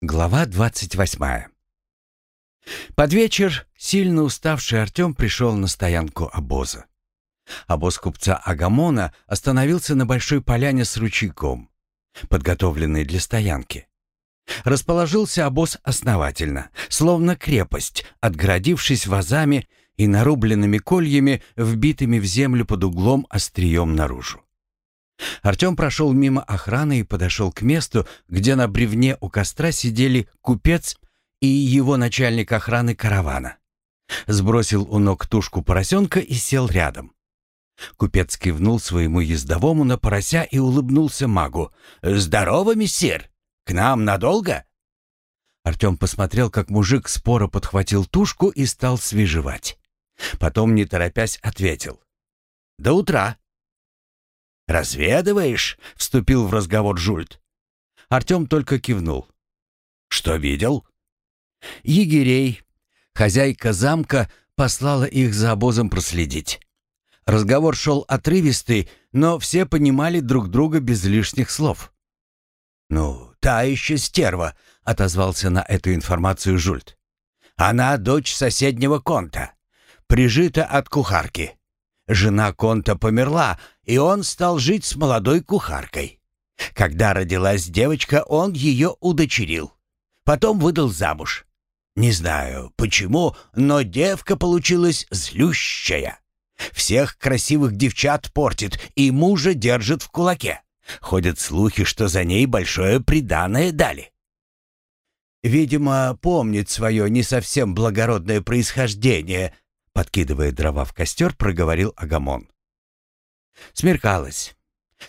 Глава двадцать восьмая. Под вечер сильно уставший Артем пришел на стоянку обоза. Обоз купца Агамона остановился на большой поляне с ручейком, подготовленной для стоянки. Расположился обоз основательно, словно крепость, отгородившись вазами и нарубленными кольями, вбитыми в землю под углом острием наружу. Артем прошел мимо охраны и подошел к месту, где на бревне у костра сидели купец и его начальник охраны каравана. Сбросил у ног тушку поросенка и сел рядом. Купец кивнул своему ездовому на порося и улыбнулся магу. «Здорово, мессир! К нам надолго?» Артем посмотрел, как мужик споро подхватил тушку и стал свежевать. Потом, не торопясь, ответил. «До утра!» «Разведываешь?» — вступил в разговор Жульт. Артем только кивнул. «Что видел?» «Егерей. Хозяйка замка послала их за обозом проследить. Разговор шел отрывистый, но все понимали друг друга без лишних слов». «Ну, та еще стерва», — отозвался на эту информацию Жульт. «Она дочь соседнего конта, прижита от кухарки. Жена Конта померла, и он стал жить с молодой кухаркой. Когда родилась девочка, он ее удочерил. Потом выдал замуж. Не знаю, почему, но девка получилась злющая. Всех красивых девчат портит и мужа держит в кулаке. Ходят слухи, что за ней большое приданое дали. Видимо, помнит свое не совсем благородное происхождение, Подкидывая дрова в костер, проговорил Агамон. Смеркалось.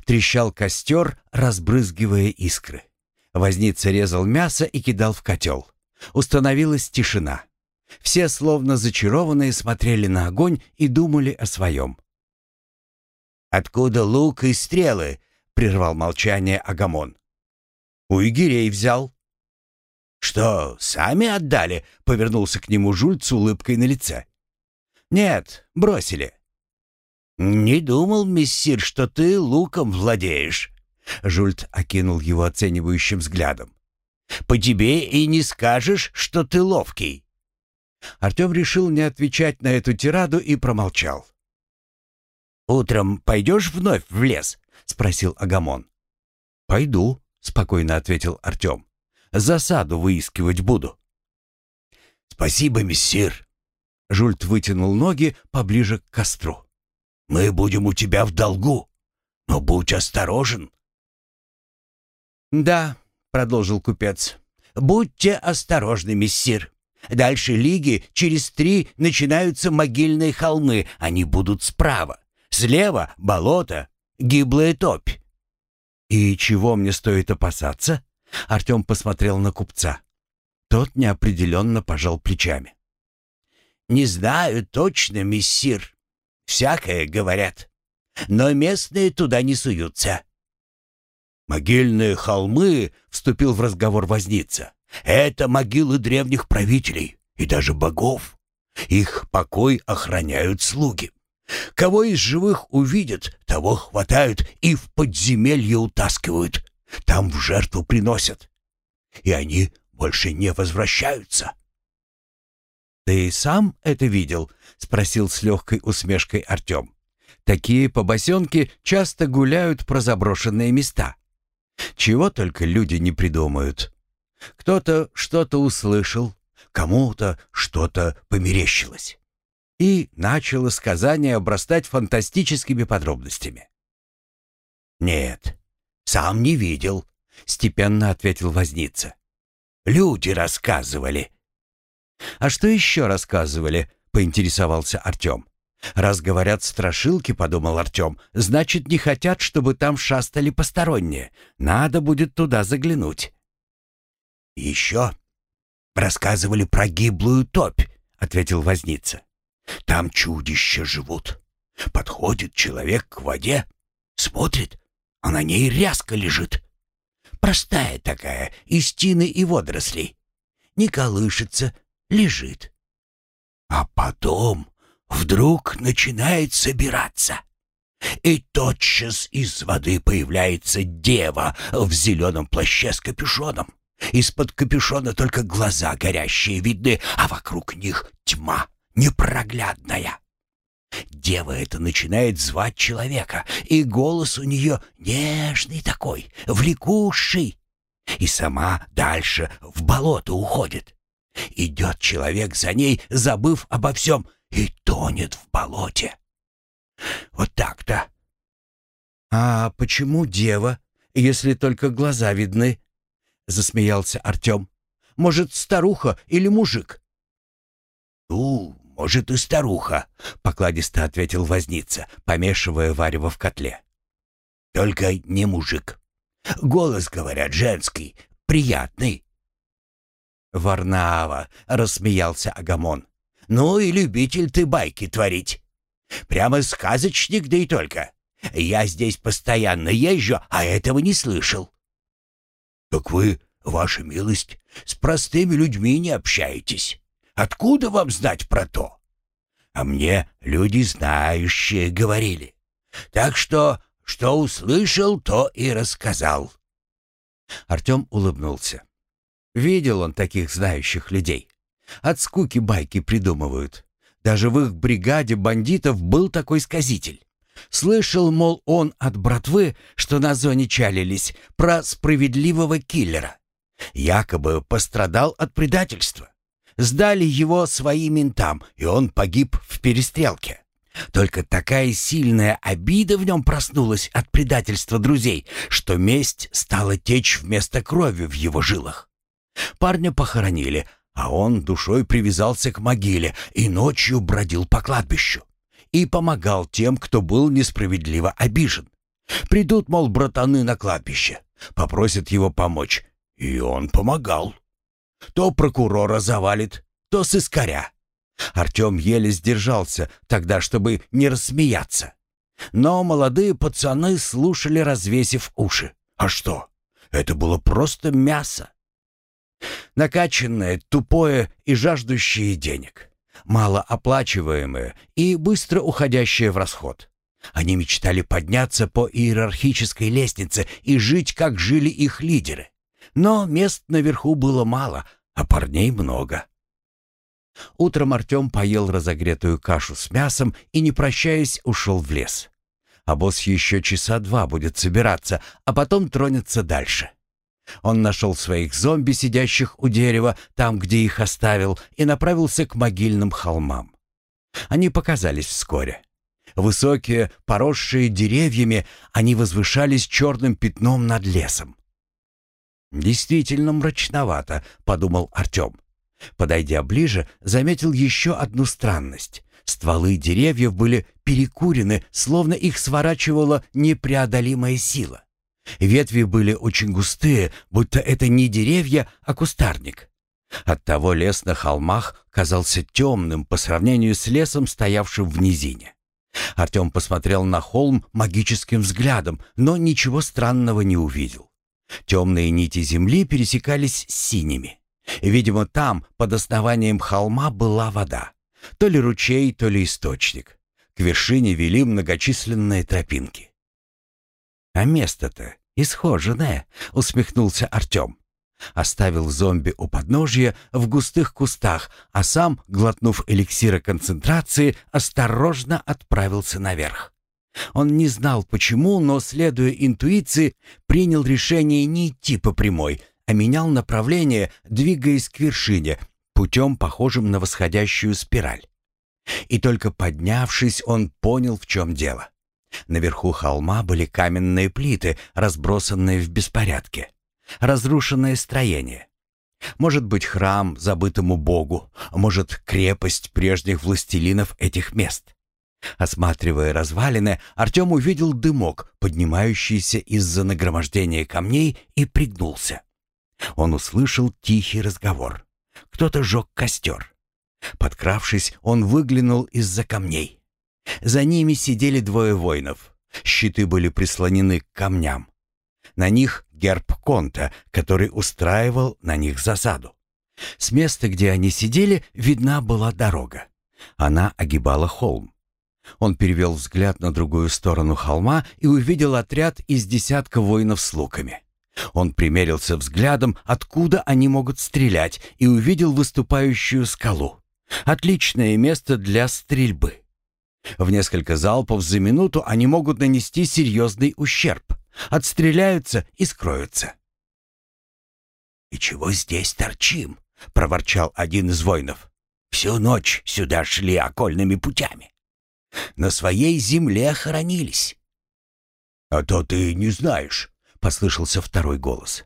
Трещал костер, разбрызгивая искры. Возница резал мясо и кидал в котел. Установилась тишина. Все, словно зачарованные, смотрели на огонь и думали о своем. «Откуда лук и стрелы?» — прервал молчание Агамон. «У егерей взял». «Что, сами отдали?» — повернулся к нему Жуль с улыбкой на лице. «Нет, бросили». «Не думал, мессир, что ты луком владеешь». Жульт окинул его оценивающим взглядом. «По тебе и не скажешь, что ты ловкий». Артем решил не отвечать на эту тираду и промолчал. «Утром пойдешь вновь в лес?» — спросил Агамон. «Пойду», — спокойно ответил Артем. «Засаду выискивать буду». «Спасибо, мессир», Жульт вытянул ноги поближе к костру. «Мы будем у тебя в долгу, но будь осторожен». «Да», — продолжил купец, — «будьте осторожны, мессир. Дальше лиги через три начинаются могильные холмы, они будут справа. Слева — болото, гиблая топь». «И чего мне стоит опасаться?» Артем посмотрел на купца. Тот неопределенно пожал плечами. «Не знаю точно, мессир. Всякое говорят. Но местные туда не суются». «Могильные холмы», — вступил в разговор возница, — «это могилы древних правителей и даже богов. Их покой охраняют слуги. Кого из живых увидят, того хватают и в подземелье утаскивают. Там в жертву приносят. И они больше не возвращаются. «Ты сам это видел?» — спросил с легкой усмешкой Артем. «Такие побосенки часто гуляют про заброшенные места. Чего только люди не придумают. Кто-то что-то услышал, кому-то что-то померещилось». И начало сказание обрастать фантастическими подробностями. «Нет, сам не видел», — степенно ответил возница. «Люди рассказывали». «А что еще рассказывали?» — поинтересовался Артем. «Раз говорят страшилки, — подумал Артем, — значит, не хотят, чтобы там шастали посторонние. Надо будет туда заглянуть». «Еще рассказывали про гиблую топь», — ответил возница. «Там чудища живут. Подходит человек к воде, смотрит, а на ней ряска лежит. Простая такая, из тины и водорослей. Не колышется, лежит. А потом вдруг начинает собираться. И тотчас из воды появляется дева в зеленом плаще с капюшоном. Из-под капюшона только глаза горящие видны, а вокруг них тьма непроглядная. Дева эта начинает звать человека, и голос у нее нежный такой, влекущий. И сама дальше в болото уходит. Идет человек за ней, забыв обо всем, и тонет в болоте. Вот так-то. «А почему дева, если только глаза видны?» — засмеялся Артем. «Может, старуха или мужик?» «Ну, может, и старуха», — покладисто ответил возница, помешивая варево в котле. «Только не мужик. Голос, говорят, женский, приятный». «Варнава», — рассмеялся Агамон. «Ну и любитель ты байки творить. Прямо сказочник, да и только. Я здесь постоянно езжу, а этого не слышал». «Так вы, ваша милость, с простыми людьми не общаетесь. Откуда вам знать про то?» «А мне люди знающие говорили. Так что, что услышал, то и рассказал». Артем улыбнулся. Видел он таких знающих людей. От скуки байки придумывают. Даже в их бригаде бандитов был такой сказитель. Слышал, мол, он от братвы, что на зоне чалились, про справедливого киллера. Якобы пострадал от предательства. Сдали его своим ментам, и он погиб в перестрелке. Только такая сильная обида в нем проснулась от предательства друзей, что месть стала течь вместо крови в его жилах. Парня похоронили, а он душой привязался к могиле и ночью бродил по кладбищу и помогал тем, кто был несправедливо обижен. Придут, мол, братаны на кладбище, попросят его помочь, и он помогал. То прокурора завалит, то сыскаря. Артем еле сдержался тогда, чтобы не рассмеяться. Но молодые пацаны слушали, развесив уши. А что? Это было просто мясо. Накачанное, тупое и жаждущее денег малооплачиваемые и быстро уходящие в расход. Они мечтали подняться по иерархической лестнице и жить, как жили их лидеры. Но мест наверху было мало, а парней много. Утром Артем поел разогретую кашу с мясом и, не прощаясь, ушел в лес. А босс еще часа два будет собираться, а потом тронется дальше. Он нашел своих зомби, сидящих у дерева, там, где их оставил, и направился к могильным холмам. Они показались вскоре. Высокие, поросшие деревьями, они возвышались черным пятном над лесом. «Действительно мрачновато», — подумал Артем. Подойдя ближе, заметил еще одну странность. Стволы деревьев были перекурены, словно их сворачивала непреодолимая сила. Ветви были очень густые, будто это не деревья, а кустарник. Оттого лес на холмах казался темным по сравнению с лесом, стоявшим в низине. Артем посмотрел на холм магическим взглядом, но ничего странного не увидел. Темные нити земли пересекались с синими. Видимо, там, под основанием холма, была вода. То ли ручей, то ли источник. К вершине вели многочисленные тропинки. А место-то исхоженное, усмехнулся Артем. Оставил зомби у подножья в густых кустах, а сам, глотнув эликсира концентрации, осторожно отправился наверх. Он не знал почему, но, следуя интуиции, принял решение не идти по прямой, а менял направление, двигаясь к вершине, путем, похожим на восходящую спираль. И только поднявшись, он понял, в чем дело. Наверху холма были каменные плиты, разбросанные в беспорядке. Разрушенное строение. Может быть, храм забытому богу, может, крепость прежних властелинов этих мест. Осматривая развалины, Артем увидел дымок, поднимающийся из-за нагромождения камней, и пригнулся. Он услышал тихий разговор. Кто-то жег костер. Подкравшись, он выглянул из-за камней. За ними сидели двое воинов. Щиты были прислонены к камням. На них герб Конта, который устраивал на них засаду. С места, где они сидели, видна была дорога. Она огибала холм. Он перевел взгляд на другую сторону холма и увидел отряд из десятка воинов с луками. Он примерился взглядом, откуда они могут стрелять, и увидел выступающую скалу. Отличное место для стрельбы. В несколько залпов за минуту они могут нанести серьезный ущерб. Отстреляются и скроются. «И чего здесь торчим?» — проворчал один из воинов. «Всю ночь сюда шли окольными путями. На своей земле хоронились». «А то ты не знаешь», — послышался второй голос.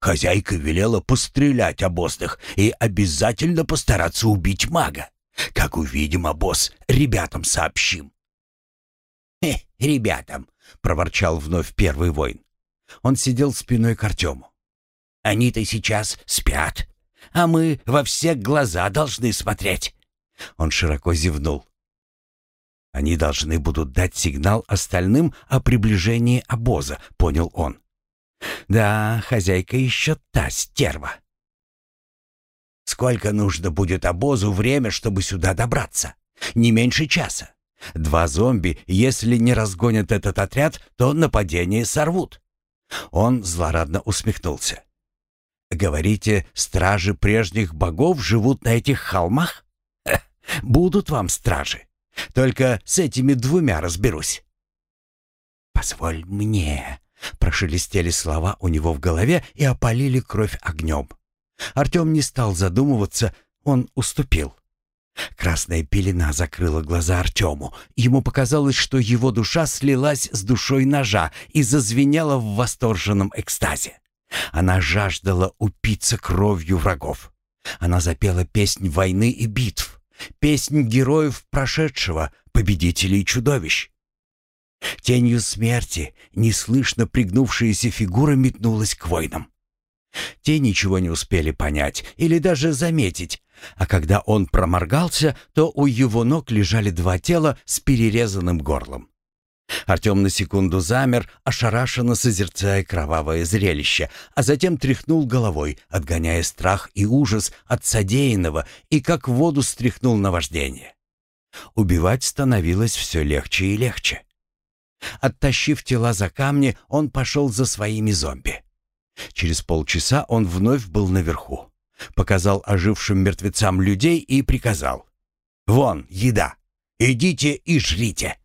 «Хозяйка велела пострелять обозных и обязательно постараться убить мага. Как увидим обоз, ребятам сообщим». «Хе, ребятам», — проворчал вновь первый воин. Он сидел спиной к Артему. «Они-то сейчас спят, а мы во все глаза должны смотреть». Он широко зевнул. «Они должны будут дать сигнал остальным о приближении обоза», — понял он. «Да, хозяйка еще та стерва». «Сколько нужно будет обозу время, чтобы сюда добраться? Не меньше часа. Два зомби, если не разгонят этот отряд, то нападение сорвут». Он злорадно усмехнулся. «Говорите, стражи прежних богов живут на этих холмах? будут вам стражи. Только с этими двумя разберусь». «Позволь мне», — прошелестели слова у него в голове и опалили кровь огнем. Артем не стал задумываться, он уступил. Красная пелена закрыла глаза Артему. Ему показалось, что его душа слилась с душой ножа и зазвенела в восторженном экстазе. Она жаждала упиться кровью врагов. Она запела песнь войны и битв, песнь героев прошедшего, победителей чудовищ. Тенью смерти неслышно пригнувшаяся фигура метнулась к воинам. Те ничего не успели понять или даже заметить, а когда он проморгался, то у его ног лежали два тела с перерезанным горлом. Артем на секунду замер, ошарашенно созерцая кровавое зрелище, а затем тряхнул головой, отгоняя страх и ужас от содеянного и как в воду стряхнул наваждение. Убивать становилось все легче и легче. Оттащив тела за камни, он пошел за своими зомби. Через полчаса он вновь был наверху. Показал ожившим мертвецам людей и приказал. «Вон, еда! Идите и жрите!»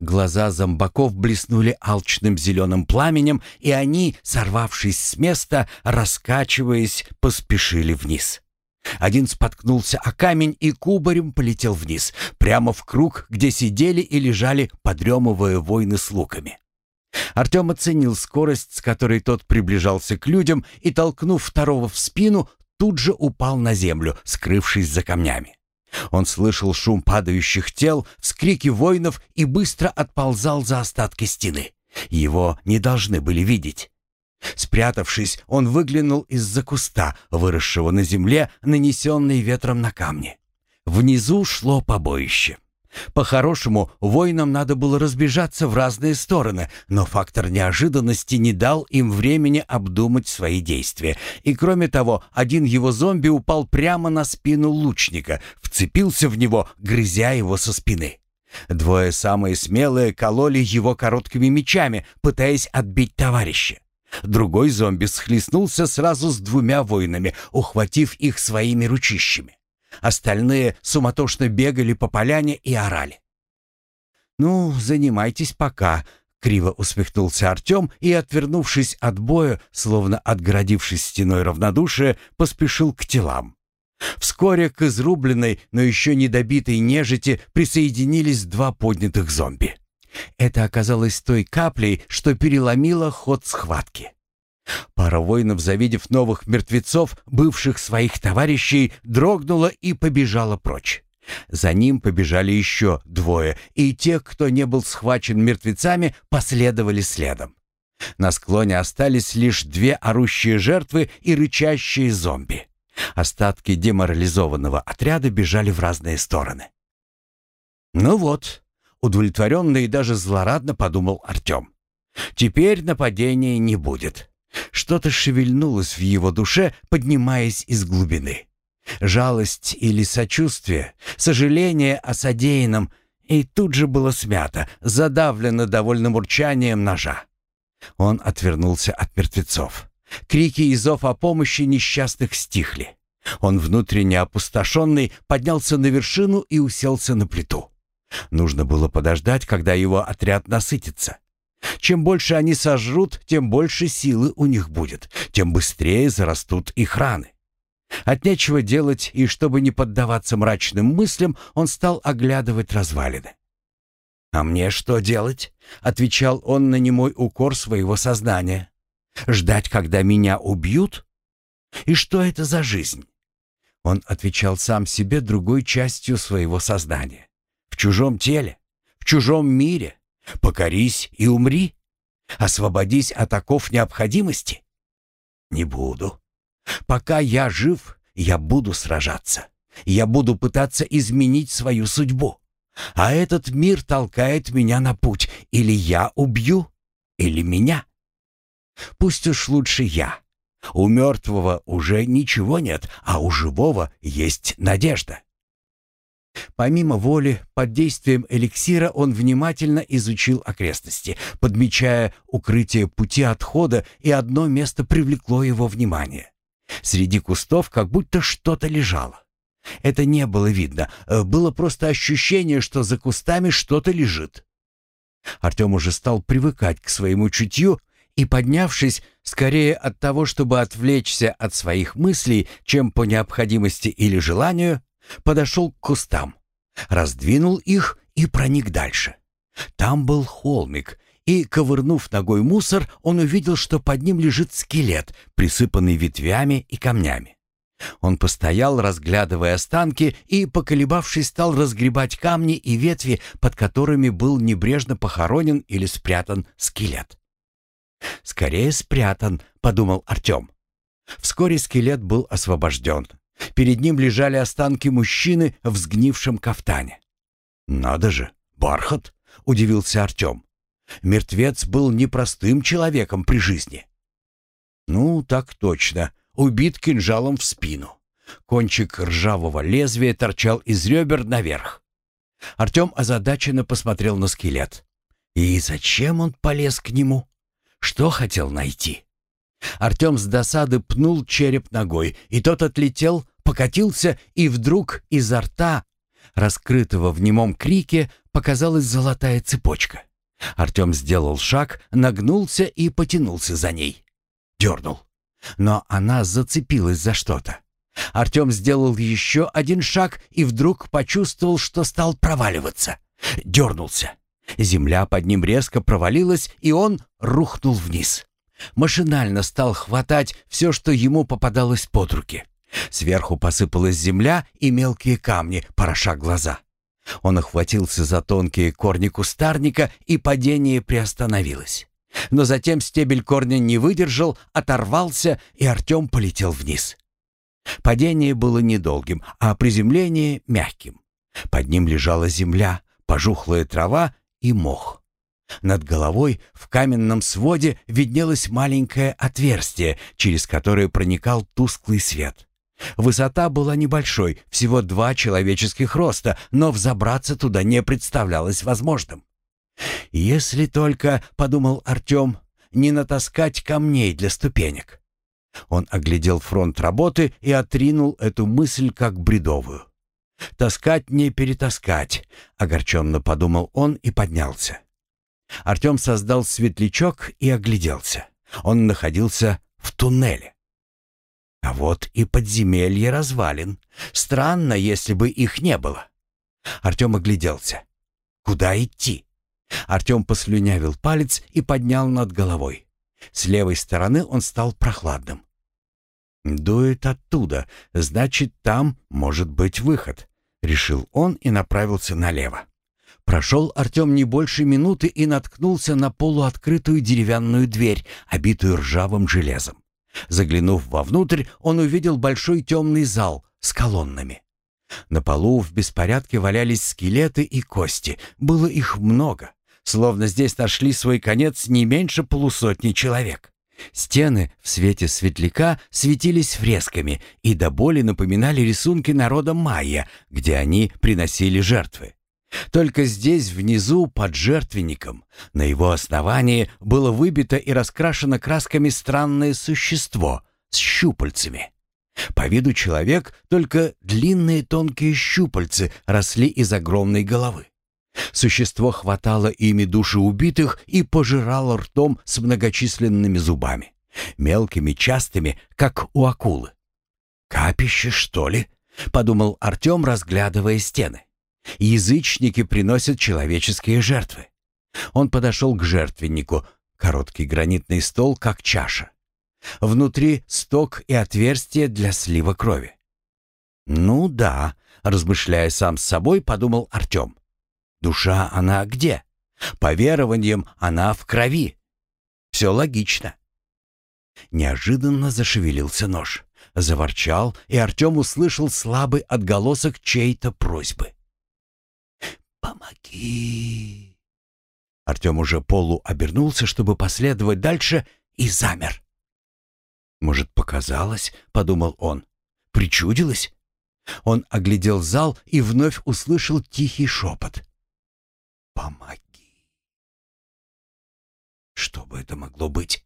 Глаза зомбаков блеснули алчным зеленым пламенем, и они, сорвавшись с места, раскачиваясь, поспешили вниз. Один споткнулся о камень и кубарем полетел вниз, прямо в круг, где сидели и лежали, подремывая воины с луками. Артем оценил скорость, с которой тот приближался к людям, и, толкнув второго в спину, тут же упал на землю, скрывшись за камнями. Он слышал шум падающих тел, вскрики воинов и быстро отползал за остатки стены. Его не должны были видеть. Спрятавшись, он выглянул из-за куста, выросшего на земле, нанесенный ветром на камни. Внизу шло побоище. По-хорошему, воинам надо было разбежаться в разные стороны, но фактор неожиданности не дал им времени обдумать свои действия. И кроме того, один его зомби упал прямо на спину лучника, вцепился в него, грызя его со спины. Двое самые смелые кололи его короткими мечами, пытаясь отбить товарища. Другой зомби схлестнулся сразу с двумя воинами, ухватив их своими ручищами. Остальные суматошно бегали по поляне и орали. «Ну, занимайтесь пока», — криво усмехнулся Артем и, отвернувшись от боя, словно отгородившись стеной равнодушия, поспешил к телам. Вскоре к изрубленной, но еще не добитой нежити присоединились два поднятых зомби. Это оказалось той каплей, что переломило ход схватки. Пара воинов, завидев новых мертвецов, бывших своих товарищей, дрогнула и побежала прочь. За ним побежали еще двое, и те, кто не был схвачен мертвецами, последовали следом. На склоне остались лишь две орущие жертвы и рычащие зомби. Остатки деморализованного отряда бежали в разные стороны. «Ну вот», — удовлетворенно и даже злорадно подумал Артем. «Теперь нападения не будет». Что-то шевельнулось в его душе, поднимаясь из глубины. Жалость или сочувствие, сожаление о содеянном, и тут же было смято, задавлено довольным урчанием ножа. Он отвернулся от мертвецов. Крики и зов о помощи несчастных стихли. Он, внутренне опустошенный, поднялся на вершину и уселся на плиту. Нужно было подождать, когда его отряд насытится. Чем больше они сожрут, тем больше силы у них будет, тем быстрее зарастут их раны. От нечего делать, и чтобы не поддаваться мрачным мыслям, он стал оглядывать развалины. «А мне что делать?» — отвечал он на немой укор своего сознания. «Ждать, когда меня убьют? И что это за жизнь?» Он отвечал сам себе другой частью своего сознания. «В чужом теле, в чужом мире. Покорись и умри. Освободись от оков необходимости. Не буду. Пока я жив, я буду сражаться. Я буду пытаться изменить свою судьбу. А этот мир толкает меня на путь. Или я убью, или меня. Пусть уж лучше я. У мертвого уже ничего нет, а у живого есть надежда. Помимо воли, под действием эликсира он внимательно изучил окрестности, подмечая укрытие пути отхода, и одно место привлекло его внимание. Среди кустов как будто что-то лежало. Это не было видно, э, было просто ощущение, что за кустами что-то лежит. Артем уже стал привыкать к своему чутью и, поднявшись, скорее от того, чтобы отвлечься от своих мыслей, чем по необходимости или желанию, подошел к кустам, раздвинул их и проник дальше. Там был холмик, и, ковырнув ногой мусор, он увидел, что под ним лежит скелет, присыпанный ветвями и камнями. Он постоял, разглядывая останки, и, поколебавшись, стал разгребать камни и ветви, под которыми был небрежно похоронен или спрятан скелет. «Скорее спрятан», — подумал Артем. Вскоре скелет был освобожден. Перед ним лежали останки мужчины в сгнившем кафтане. «Надо же, бархат!» — удивился Артем. Мертвец был непростым человеком при жизни. «Ну, так точно. Убит кинжалом в спину. Кончик ржавого лезвия торчал из ребер наверх. Артем озадаченно посмотрел на скелет. И зачем он полез к нему? Что хотел найти? Артем с досады пнул череп ногой, и тот отлетел, покатился, и вдруг изо рта, раскрытого в немом крике, показалась золотая цепочка. Артем сделал шаг, нагнулся и потянулся за ней. Дернул. Но она зацепилась за что-то. Артем сделал еще один шаг и вдруг почувствовал, что стал проваливаться. Дернулся. Земля под ним резко провалилась, и он рухнул вниз. Машинально стал хватать все, что ему попадалось под руки. Сверху посыпалась земля и мелкие камни, пороша глаза. Он охватился за тонкие корни кустарника, и падение приостановилось. Но затем стебель корня не выдержал, оторвался, и Артем полетел вниз. Падение было недолгим, а приземление — мягким. Под ним лежала земля, пожухлая трава и мох. Над головой в каменном своде виднелось маленькое отверстие, через которое проникал тусклый свет. Высота была небольшой, всего два человеческих роста, но взобраться туда не представлялось возможным. «Если только, — подумал Артем, — не натаскать камней для ступенек». Он оглядел фронт работы и отринул эту мысль как бредовую. «Таскать не перетаскать», — огорченно подумал он и поднялся. Артем создал светлячок и огляделся. Он находился в туннеле. А вот и подземелье развалин. Странно, если бы их не было. Артем огляделся. Куда идти? Артем послюнявил палец и поднял над головой. С левой стороны он стал прохладным. «Дует оттуда, значит, там может быть выход», — решил он и направился налево. Прошел Артем не больше минуты и наткнулся на полуоткрытую деревянную дверь, обитую ржавым железом. Заглянув вовнутрь, он увидел большой темный зал с колоннами. На полу в беспорядке валялись скелеты и кости. Было их много. Словно здесь нашли свой конец не меньше полусотни человек. Стены в свете светляка светились фресками и до боли напоминали рисунки народа майя, где они приносили жертвы. Только здесь, внизу, под жертвенником, на его основании было выбито и раскрашено красками странное существо с щупальцами. По виду человек, только длинные тонкие щупальцы росли из огромной головы. Существо хватало ими души убитых и пожирало ртом с многочисленными зубами, мелкими, частыми, как у акулы. «Капище, что ли?» — подумал Артем, разглядывая стены. «Язычники приносят человеческие жертвы». Он подошел к жертвеннику, короткий гранитный стол, как чаша. Внутри сток и отверстие для слива крови. «Ну да», — размышляя сам с собой, подумал Артем. «Душа она где? По верованиям она в крови. Все логично». Неожиданно зашевелился нож заворчал, и Артем услышал слабый отголосок чьей-то просьбы. «Помоги!» Артем уже полу обернулся, чтобы последовать дальше, и замер. «Может, показалось?» — подумал он. «Причудилось?» Он оглядел зал и вновь услышал тихий шепот. «Помоги!» Что бы это могло быть?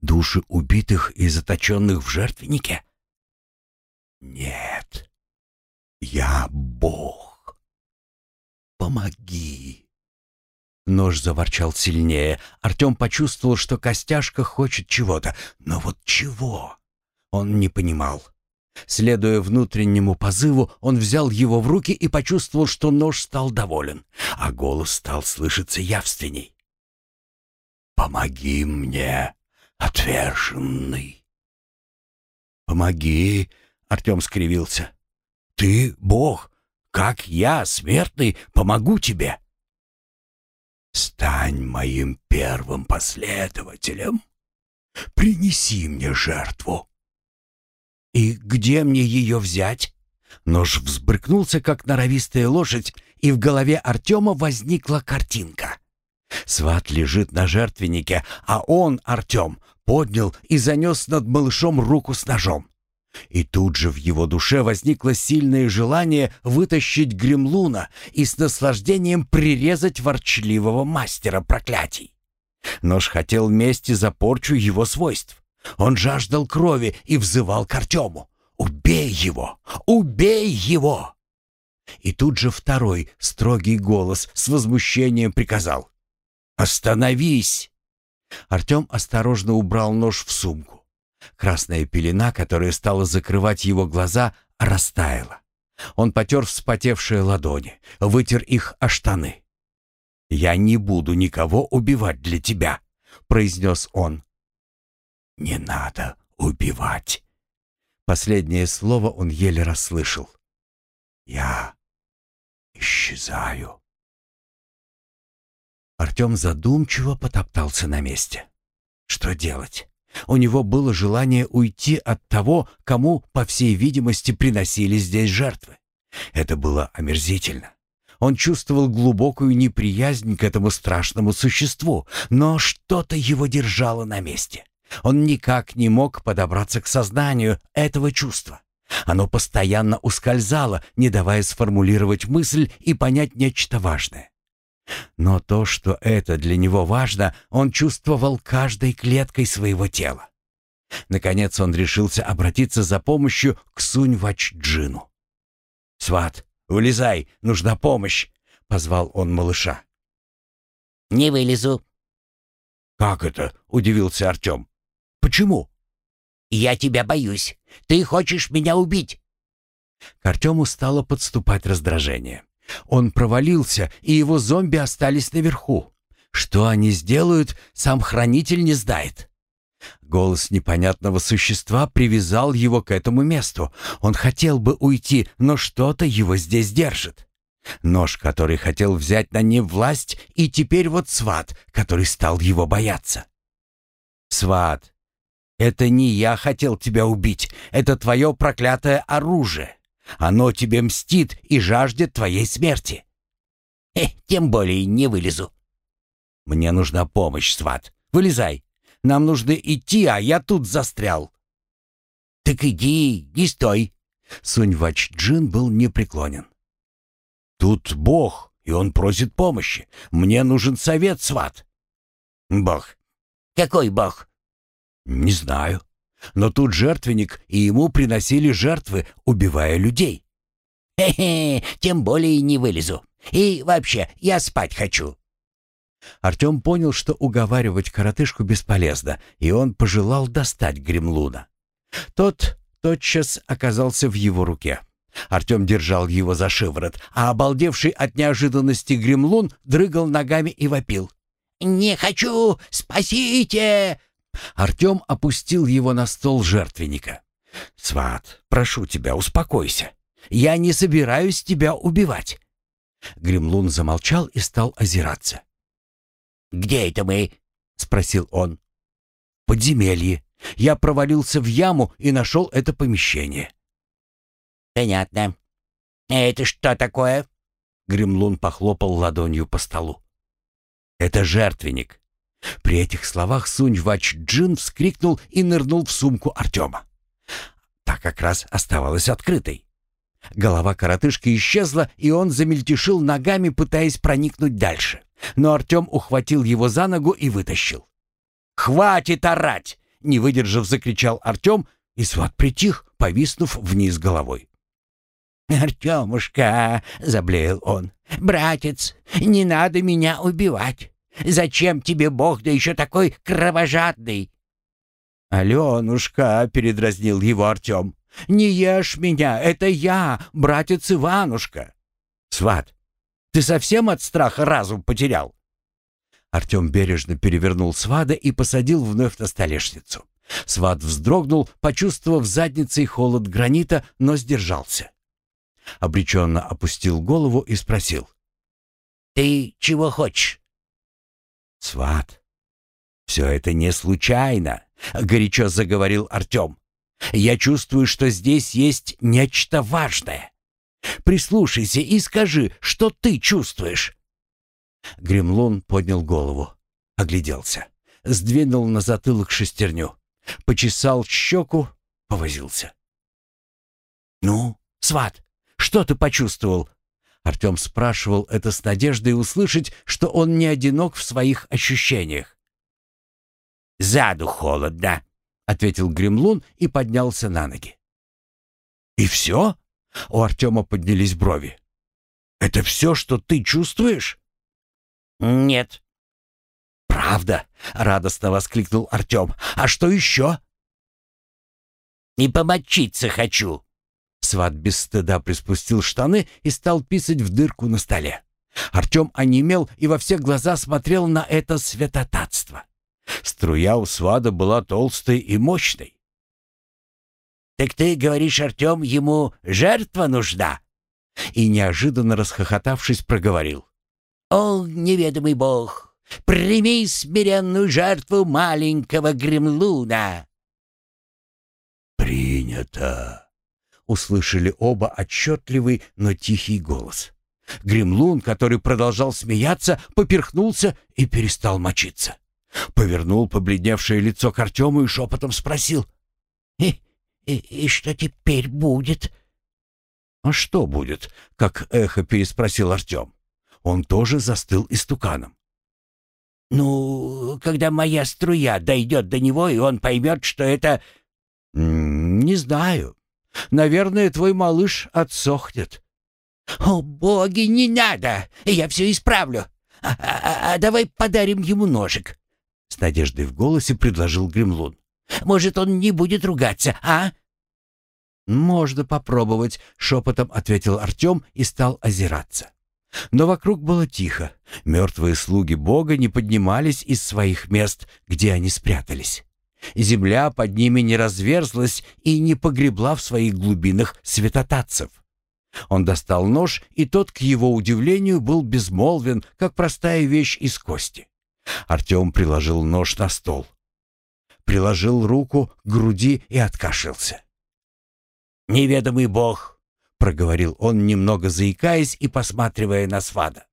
Души убитых и заточенных в жертвеннике? «Нет, я Бог. Помоги!» Нож заворчал сильнее. Артем почувствовал, что костяшка хочет чего-то. Но вот чего? Он не понимал. Следуя внутреннему позыву, он взял его в руки и почувствовал, что нож стал доволен, а голос стал слышаться явственней. «Помоги мне, отверженный!» «Помоги!» Артем скривился. «Ты Бог, как я, смертный, помогу тебе!» «Стань моим первым последователем. Принеси мне жертву». «И где мне ее взять?» Нож взбрыкнулся, как норовистая лошадь, и в голове Артема возникла картинка. Сват лежит на жертвеннике, а он, Артем, поднял и занес над малышом руку с ножом. И тут же в его душе возникло сильное желание вытащить гремлуна и с наслаждением прирезать ворчливого мастера проклятий. Нож хотел мести за порчу его свойств. Он жаждал крови и взывал к Артему. «Убей его! Убей его!» И тут же второй строгий голос с возмущением приказал. «Остановись!» Артем осторожно убрал нож в сумку. Красная пелена, которая стала закрывать его глаза, растаяла. Он потер вспотевшие ладони, вытер их о штаны. «Я не буду никого убивать для тебя», — произнес он. «Не надо убивать». Последнее слово он еле расслышал. «Я исчезаю». Артем задумчиво потоптался на месте. Что делать? У него было желание уйти от того, кому, по всей видимости, приносили здесь жертвы. Это было омерзительно. Он чувствовал глубокую неприязнь к этому страшному существу, но что-то его держало на месте. Он никак не мог подобраться к сознанию этого чувства. Оно постоянно ускользало, не давая сформулировать мысль и понять нечто важное. Но то, что это для него важно, он чувствовал каждой клеткой своего тела. Наконец он решился обратиться за помощью к Сунь-Вач-Джину. «Сват, вылезай, нужна помощь!» — позвал он малыша. «Не вылезу». «Как это?» — удивился Артем. «Почему?» «Я тебя боюсь. Ты хочешь меня убить». К Артему стало подступать раздражение. Он провалился, и его зомби остались наверху. Что они сделают, сам хранитель не знает. Голос непонятного существа привязал его к этому месту. Он хотел бы уйти, но что-то его здесь держит. Нож, который хотел взять на ним власть, и теперь вот сват, который стал его бояться. «Сват, это не я хотел тебя убить, это твое проклятое оружие. Оно тебе мстит и жаждет твоей смерти. Э, тем более не вылезу. Мне нужна помощь, сват. Вылезай. Нам нужно идти, а я тут застрял. Так иди, не стой. Сунь-Вач-Джин был непреклонен. Тут Бог, и он просит помощи. Мне нужен совет, сват». «Бог? Какой бог?» «Не знаю. Но тут жертвенник, и ему приносили жертвы, убивая людей». «Хе-хе, тем более не вылезу. И вообще, я спать хочу». Артем понял, что уговаривать коротышку бесполезно, и он пожелал достать гремлуна. Тот тотчас оказался в его руке. Артем держал его за шиворот, а обалдевший от неожиданности гремлун дрыгал ногами и вопил. «Не хочу! Спасите!» Артем опустил его на стол жертвенника. «Сват, прошу тебя, успокойся. Я не собираюсь тебя убивать». Гремлун замолчал и стал озираться. «Где это мы?» — спросил он. «Подземелье. Я провалился в яму и нашел это помещение». «Понятно. Это что такое?» Гремлун похлопал ладонью по столу. «Это жертвенник». При этих словах Сунь Вач Джин вскрикнул и нырнул в сумку Артема. Та как раз оставалась открытой. Голова коротышки исчезла, и он замельтешил ногами, пытаясь проникнуть дальше. Но Артем ухватил его за ногу и вытащил. «Хватит орать!» — не выдержав, закричал Артем, и сват притих, повиснув вниз головой. «Артемушка!» — заблеял он. «Братец, не надо меня убивать! Зачем тебе Бог, да еще такой кровожадный?» «Аленушка!» — передразнил его Артем. «Не ешь меня, это я, братец Иванушка!» «Сват, ты совсем от страха разум потерял?» Артем бережно перевернул свада и посадил вновь на столешницу. Сват вздрогнул, почувствовав задницей холод гранита, но сдержался. Обреченно опустил голову и спросил. «Ты чего хочешь?» «Сват, все это не случайно», — горячо заговорил Артем. «Я чувствую, что здесь есть нечто важное. Прислушайся и скажи, что ты чувствуешь». Гремлун поднял голову, огляделся, сдвинул на затылок шестерню, почесал щеку, повозился. «Ну, сват, что ты почувствовал?» Артем спрашивал это с надеждой услышать, что он не одинок в своих ощущениях. «Заду холодно», — ответил Гремлун и поднялся на ноги. «И все?» — у Артема поднялись брови. «Это все, что ты чувствуешь?» «Нет». «Правда?» — радостно воскликнул Артем. «А что еще?» «И помочиться хочу». Сват без стыда приспустил штаны и стал писать в дырку на столе. Артем онемел и во все глаза смотрел на это святотатство. Струя у свада была толстой и мощной. «Так ты говоришь, Артем, ему жертва нужна?» И неожиданно расхохотавшись, проговорил. «О, неведомый бог, прими смиренную жертву маленького гремлуна!» «Принято!» — услышали оба отчетливый, но тихий голос. Гремлун, который продолжал смеяться, поперхнулся и перестал мочиться. Повернул побледневшее лицо к Артему и шепотом спросил. «И, и, и что теперь будет?» «А что будет?» — как эхо переспросил Артем. Он тоже застыл истуканом. «Ну, когда моя струя дойдет до него, и он поймет, что это...» «Не знаю. Наверное, твой малыш отсохнет». «О, боги, не надо! Я все исправлю. А, а, а давай подарим ему ножик». С надеждой в голосе предложил Гремлун. «Может, он не будет ругаться, а?» «Можно попробовать», — шепотом ответил Артем и стал озираться. Но вокруг было тихо. Мертвые слуги Бога не поднимались из своих мест, где они спрятались. Земля под ними не разверзлась и не погребла в своих глубинах святотатцев. Он достал нож, и тот, к его удивлению, был безмолвен, как простая вещь из кости. Артем приложил нож на стол. Приложил руку к груди и откашлялся. «Неведомый бог!» — проговорил он, немного заикаясь и посматривая на свада.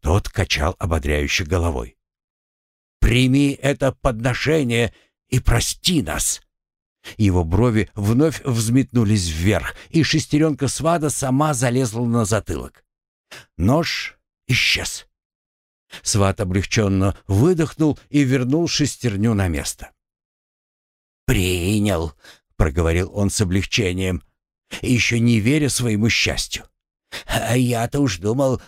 Тот качал ободряюще головой. «Прими это подношение и прости нас!» Его брови вновь взметнулись вверх, и шестеренка свада сама залезла на затылок. Нож исчез. Сват облегченно выдохнул и вернул шестерню на место. «Принял», — проговорил он с облегчением, еще не веря своему счастью. «А я-то уж думал...»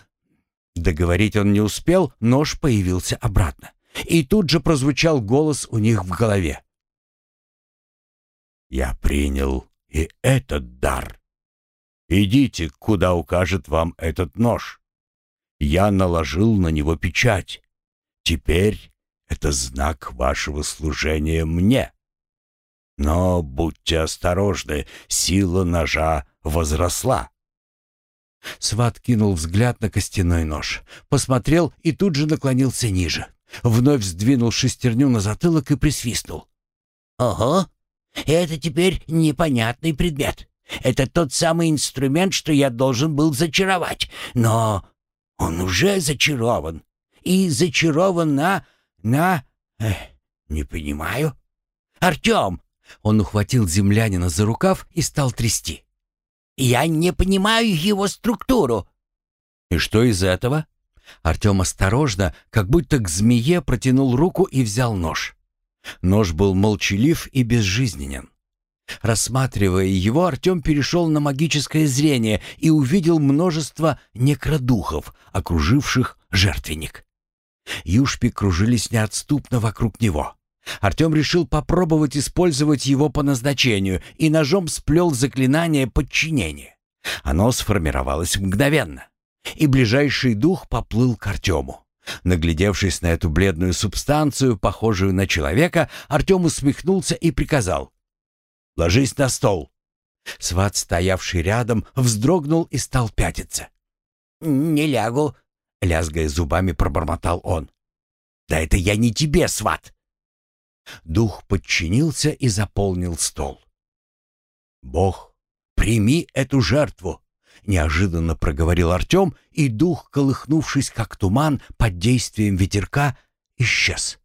Договорить он не успел, нож появился обратно. И тут же прозвучал голос у них в голове. «Я принял и этот дар. Идите, куда укажет вам этот нож. Я наложил на него печать. Теперь это знак вашего служения мне. Но будьте осторожны, сила ножа возросла. Сват кинул взгляд на костяной нож, посмотрел и тут же наклонился ниже. Вновь сдвинул шестерню на затылок и присвистнул. «Ого! Это теперь непонятный предмет. Это тот самый инструмент, что я должен был зачаровать. Но он уже зачарован. И зачарован на... на... Эх, не понимаю. Артем!» Он ухватил землянина за рукав и стал трясти. «Я не понимаю его структуру». «И что из этого?» Артем осторожно, как будто к змее, протянул руку и взял нож. Нож был молчалив и безжизненен. Рассматривая его, Артем перешел на магическое зрение и увидел множество некродухов, окруживших жертвенник. Юшпи кружились неотступно вокруг него. Артем решил попробовать использовать его по назначению и ножом сплел заклинание подчинения. Оно сформировалось мгновенно, и ближайший дух поплыл к Артему. Наглядевшись на эту бледную субстанцию, похожую на человека, Артем усмехнулся и приказал. «Ложись на стол». Сват, стоявший рядом, вздрогнул и стал пятиться. «Не лягу», — лязгая зубами, пробормотал он. «Да это я не тебе, сват!» Дух подчинился и заполнил стол. «Бог, прими эту жертву!» — неожиданно проговорил Артем, и дух, колыхнувшись как туман под действием ветерка, исчез.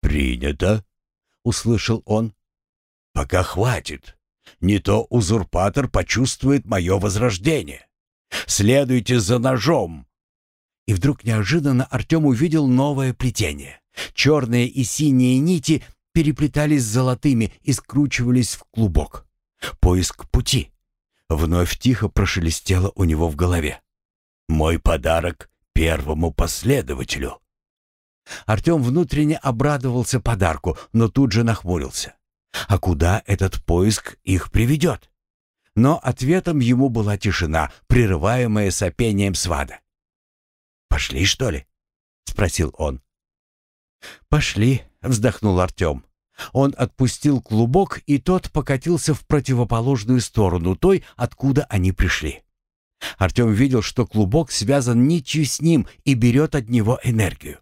«Принято!» — услышал он. «Пока хватит. Не то узурпатор почувствует мое возрождение. Следуйте за ножом!» И вдруг неожиданно Артем увидел новое плетение. Черные и синие нити переплетались с золотыми и скручивались в клубок. Поиск пути. Вновь тихо прошелестело у него в голове. «Мой подарок первому последователю». Артем внутренне обрадовался подарку, но тут же нахмурился. А куда этот поиск их приведет? Но ответом ему была тишина, прерываемая сопением свада. «Пошли, что ли?» — спросил он. «Пошли», — вздохнул Артем. Он отпустил клубок, и тот покатился в противоположную сторону той, откуда они пришли. Артем видел, что клубок связан нитью с ним и берет от него энергию.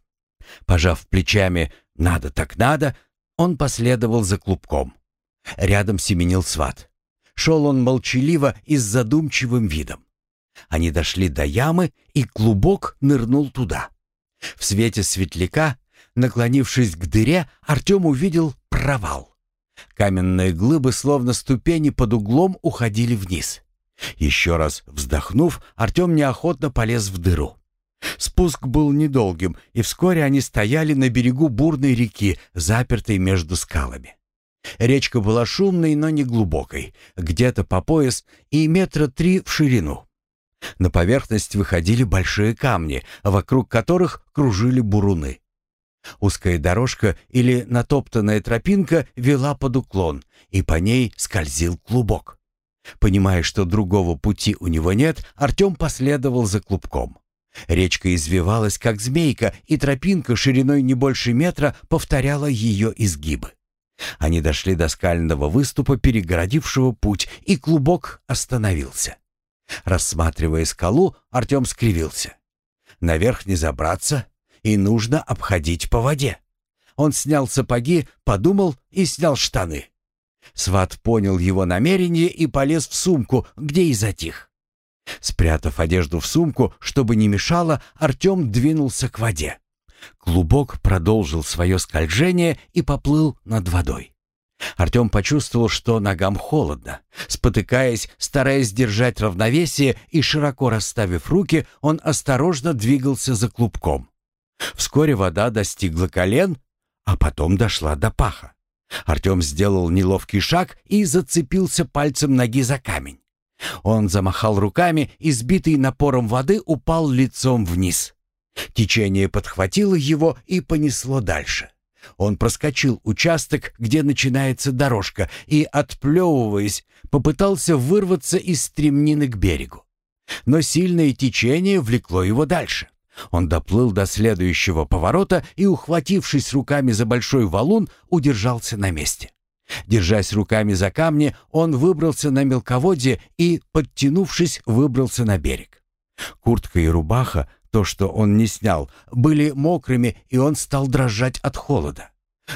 Пожав плечами «надо так надо», он последовал за клубком. Рядом семенил сват. Шел он молчаливо и с задумчивым видом. Они дошли до ямы, и клубок нырнул туда. В свете светляка Наклонившись к дыре, Артем увидел провал. Каменные глыбы, словно ступени под углом, уходили вниз. Еще раз вздохнув, Артем неохотно полез в дыру. Спуск был недолгим, и вскоре они стояли на берегу бурной реки, запертой между скалами. Речка была шумной, но не глубокой, где-то по пояс и метра три в ширину. На поверхность выходили большие камни, вокруг которых кружили буруны. Узкая дорожка или натоптанная тропинка вела под уклон, и по ней скользил клубок. Понимая, что другого пути у него нет, Артем последовал за клубком. Речка извивалась, как змейка, и тропинка шириной не больше метра повторяла ее изгибы. Они дошли до скального выступа, перегородившего путь, и клубок остановился. Рассматривая скалу, Артем скривился. Наверх не забраться, и нужно обходить по воде. Он снял сапоги, подумал и снял штаны. Сват понял его намерение и полез в сумку, где и затих. Спрятав одежду в сумку, чтобы не мешало, Артем двинулся к воде. Клубок продолжил свое скольжение и поплыл над водой. Артем почувствовал, что ногам холодно. Спотыкаясь, стараясь держать равновесие и широко расставив руки, он осторожно двигался за клубком. Вскоре вода достигла колен, а потом дошла до паха. Артем сделал неловкий шаг и зацепился пальцем ноги за камень. Он замахал руками и, сбитый напором воды, упал лицом вниз. Течение подхватило его и понесло дальше. Он проскочил участок, где начинается дорожка, и, отплевываясь, попытался вырваться из стремнины к берегу. Но сильное течение влекло его дальше. Он доплыл до следующего поворота и, ухватившись руками за большой валун, удержался на месте. Держась руками за камни, он выбрался на мелководье и, подтянувшись, выбрался на берег. Куртка и рубаха, то, что он не снял, были мокрыми, и он стал дрожать от холода.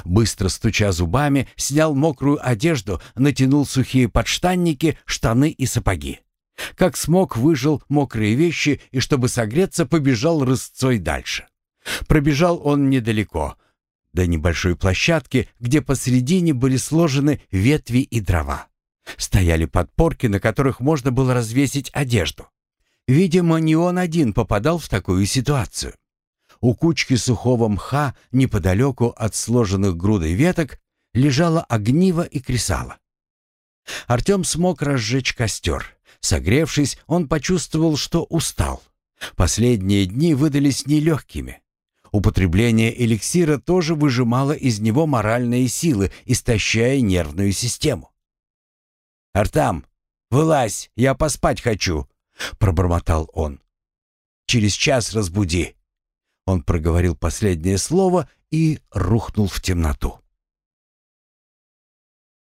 Быстро стуча зубами, снял мокрую одежду, натянул сухие подштанники, штаны и сапоги. Как смог, выжил мокрые вещи и, чтобы согреться, побежал рысцой дальше. Пробежал он недалеко, до небольшой площадки, где посредине были сложены ветви и дрова. Стояли подпорки, на которых можно было развесить одежду. Видимо, не он один попадал в такую ситуацию. У кучки сухого мха, неподалеку от сложенных грудой веток, лежало огниво и кресало. Артем смог разжечь костер. Согревшись, он почувствовал, что устал. Последние дни выдались нелегкими. Употребление эликсира тоже выжимало из него моральные силы, истощая нервную систему. «Артам, вылазь, я поспать хочу», — пробормотал он. «Через час разбуди». Он проговорил последнее слово и рухнул в темноту.